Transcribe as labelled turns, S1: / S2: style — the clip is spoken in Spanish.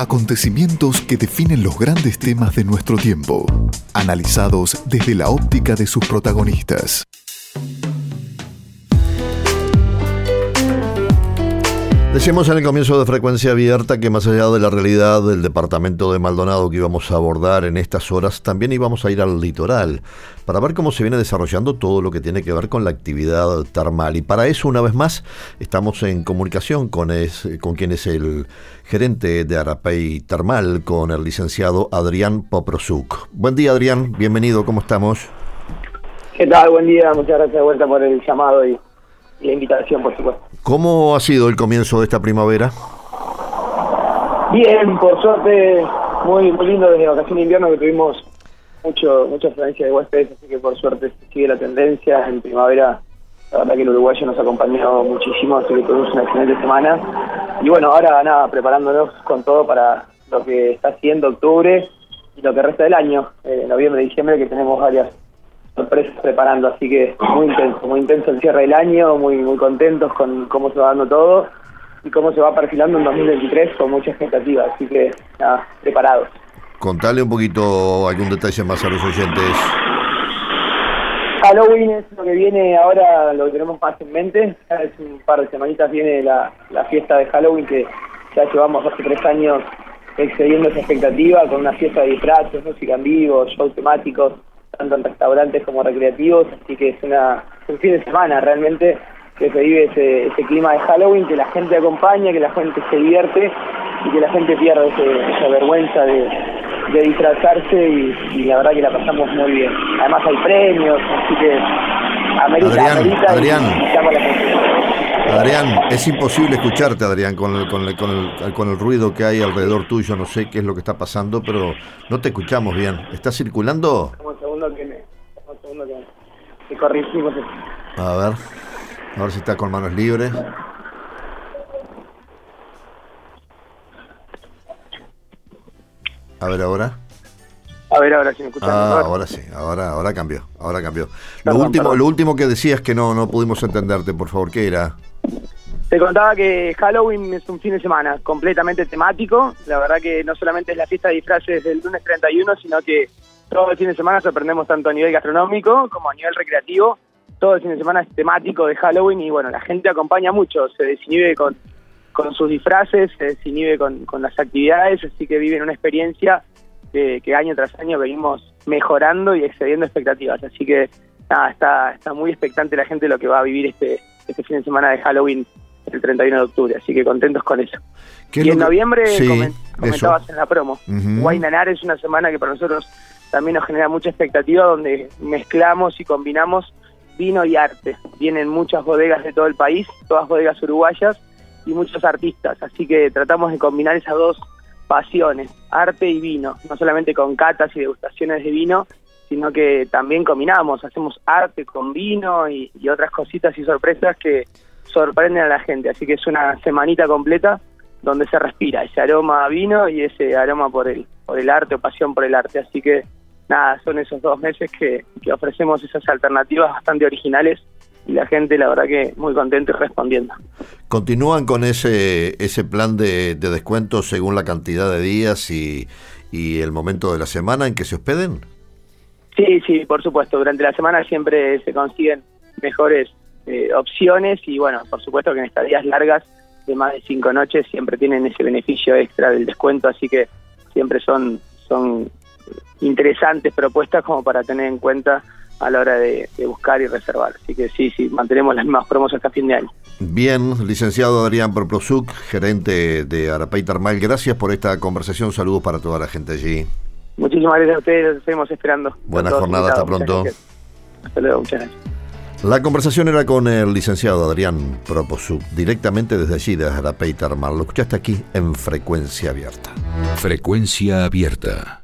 S1: Acontecimientos que definen los grandes temas de nuestro tiempo, analizados desde la óptica de sus protagonistas.
S2: Decíamos en el comienzo de Frecuencia Abierta que más allá de la realidad del departamento de Maldonado que íbamos a abordar en estas horas, también íbamos a ir al litoral para ver cómo se viene desarrollando todo lo que tiene que ver con la actividad termal. Y para eso, una vez más, estamos en comunicación con, es, con quien es el gerente de Arapey Termal, con el licenciado Adrián Poprosuk. Buen día, Adrián, bienvenido, ¿cómo estamos?
S3: ¿Qué tal? Buen día, muchas gracias de vuelta por el llamado y la invitación, por supuesto.
S2: ¿Cómo ha sido el comienzo de esta primavera?
S3: Bien, por suerte, muy, muy lindo desde vacaciones de invierno que tuvimos mucho mucha afluencia de huéspedes, así que por suerte sigue la tendencia. En primavera, la verdad que el uruguayo nos ha acompañado muchísimo, así que tuvimos una excelente semana. Y bueno, ahora nada, preparándonos con todo para lo que está haciendo octubre y lo que resta del año, eh, noviembre diciembre, que tenemos varias sorpresas preparando, así que muy intenso, muy intenso el cierre del año, muy muy contentos con cómo se va dando todo y cómo se va perfilando en 2023 con mucha expectativa, así que nada, preparados.
S2: Contale un poquito algún detalle más a los oyentes.
S3: Halloween es lo que viene ahora, lo que tenemos más en mente. Es un par de semanitas viene la, la fiesta de Halloween que ya llevamos hace tres años excediendo esa expectativa con una fiesta de disfraces, música en vivo, shows temáticos, tanto en restaurantes como recreativos, así que es una, un fin de semana realmente que se vive ese, ese clima de Halloween, que la gente acompaña, que la gente se divierte y que la gente pierde esa vergüenza de, de disfrazarse y, la verdad que la pasamos muy bien. Además hay premios, así que
S2: amerita, Adrián, Adrián, Adrián, es imposible escucharte, Adrián, con el, con, el, con, el, con el ruido que hay alrededor tuyo. No sé qué es lo que está pasando, pero no te escuchamos bien. ¿Está circulando?
S3: Me... corregimos.
S2: A ver, a ver si está con manos libres. A ver ahora.
S3: A ver ahora si me escuchan.
S2: Ah, ahora sí, ahora, ahora cambió, ahora cambió. lo último, lo último que decías que no, no pudimos entenderte, por favor, ¿qué era?
S3: Te contaba que Halloween es un fin de semana completamente temático. La verdad que no solamente es la fiesta de disfraces del lunes 31, sino que todo el fin de semana sorprendemos tanto a nivel gastronómico como a nivel recreativo. Todo el fin de semana es temático de Halloween y bueno, la gente acompaña mucho, se desinhibe con, con sus disfraces, se desinhibe con, con las actividades, así que viven una experiencia que, que, año tras año venimos mejorando y excediendo expectativas. Así que nada, está, está muy expectante la gente lo que va a vivir este, este fin de semana de Halloween el 31 de octubre, así que contentos con eso. Y en noviembre comentabas en la promo, uh es una semana que para nosotros también nos genera mucha expectativa, donde mezclamos y combinamos vino y arte. Vienen muchas bodegas de todo el país, todas bodegas uruguayas y muchos artistas, así que tratamos de combinar esas dos pasiones, arte y vino, no solamente con catas y degustaciones de vino, sino que también combinamos, hacemos arte con vino y, y otras cositas y sorpresas que sorprenden a la gente, así que es una semanita completa donde se respira ese aroma a vino y ese aroma por el, por el arte o pasión por el arte, así que nada, son esos dos meses que, que ofrecemos esas alternativas bastante originales y la gente la verdad que muy contenta y respondiendo.
S2: ¿Continúan con ese, ese plan de, de descuentos según la cantidad de días y, y el momento de la semana en que se hospeden?
S3: Sí, sí, por supuesto. Durante la semana siempre se consiguen mejores eh, opciones y bueno, por supuesto que en estadías largas de más de cinco noches siempre tienen ese beneficio extra del descuento, así que siempre son, son interesantes propuestas como para tener en cuenta a la hora de, de, buscar y reservar. Así que sí, sí, mantenemos las mismas promos hasta fin de año.
S2: Bien, licenciado Adrián Proprosuk, gerente de Arapay Termal, gracias por esta conversación. Saludos para toda la gente allí.
S3: Muchísimas gracias a ustedes, los seguimos esperando.
S2: Buena jornada, hasta pronto.
S3: Hasta luego, muchas gracias.
S2: La conversación era con el licenciado Adrián Proposuk, directamente desde allí, de Arapey Termal. Lo escuchaste aquí en Frecuencia Abierta.
S1: Frecuencia Abierta.